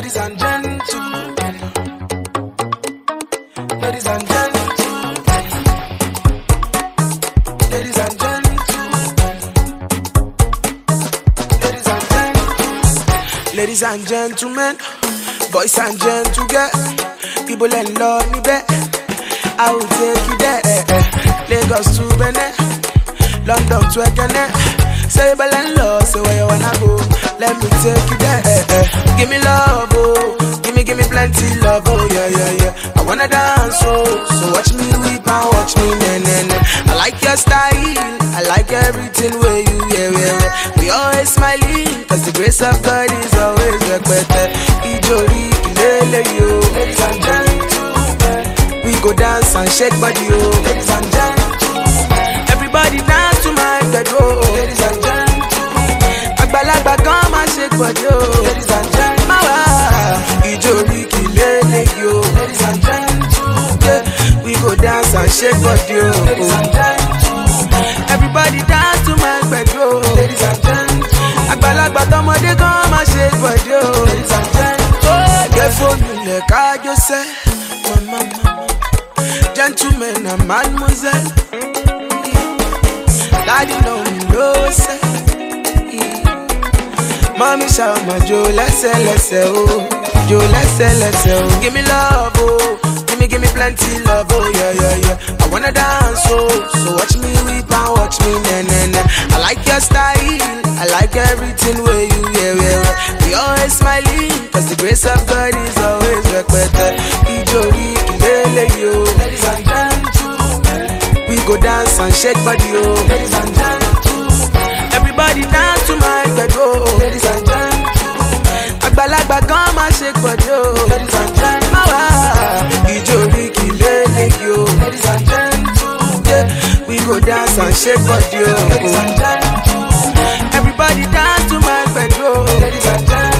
Ladies and gentlemen. Ladies and gentlemen. Ladies and gentlemen. Ladies and gentlemen. Boys and gentlemen. People and love me back. I will take you there. Lagos to Benin. London to Ekene. Say Balalo, say where you wanna go. Let me take you there. Give me love, oh. Give me, give me plenty love, oh yeah, yeah, yeah. I wanna dance, oh. So watch me weep and watch me, nah, nah, nah. I like your style, I like everything where you, yeah, yeah, yeah. We always smiling, cause the grace of God is always respected. Ijori, lele, yo. And we go dance and shake body, oh. And gentlemen, everybody dance to my bedroom. Ladies and gentlemen, àgbàlagbà kan máa ṣe pọ̀jù o. shake body o. Everybody dance to my and gentlemen, àgbàlagbà tọmọdé kan máa ṣe pọ̀jù o. Gbé fóònù lẹ̀ kájọ sẹ́. Gentlemen and mademoiselle. Daddy know me no say. Mommy shout my Joe, let's say, let's say, oh. Joe, let's say, let's say, oh. Give me love, oh. Me, give me plenty love, oh, yeah, yeah, yeah. I wanna dance, oh. So watch me weep and watch me, nah, nah, nah. I like your style, I like everything where you, yeah, yeah, yeah. We always smiling, cause the grace of God is always respected. Ijori, kilele, yo. Ladies and gentlemen, we go dance and shake body, oh. Ladies and gentlemen, everybody dance to my bedroom. Ladies dance and shake body. Oh. Everybody dance to my bedroom.